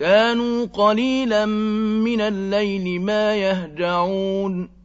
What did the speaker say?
كَانُوا قَلِيلًا مِّنَ اللَّيْلِ مَا يَهْجَعُونَ.